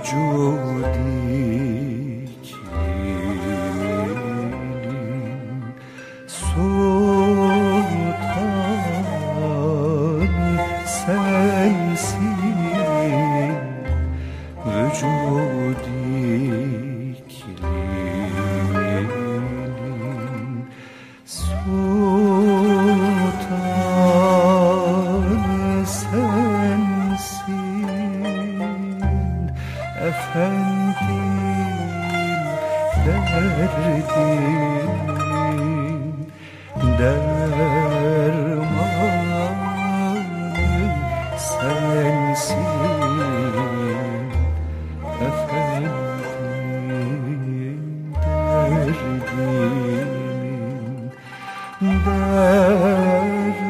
vücudiklinin sultanı sensin vücudiklinin efendim derdimin dermanı sensin efendim derdimin dermanı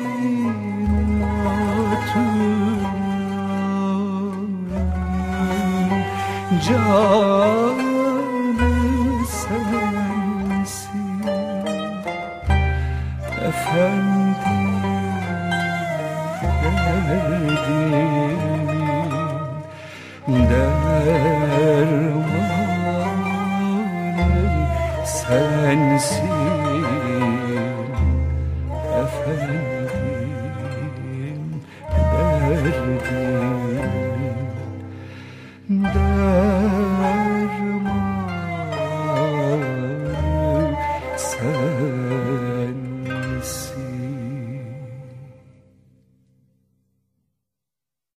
atmanın canı sensin. Efendim derdimin dermanı sensin. Efendim derdimin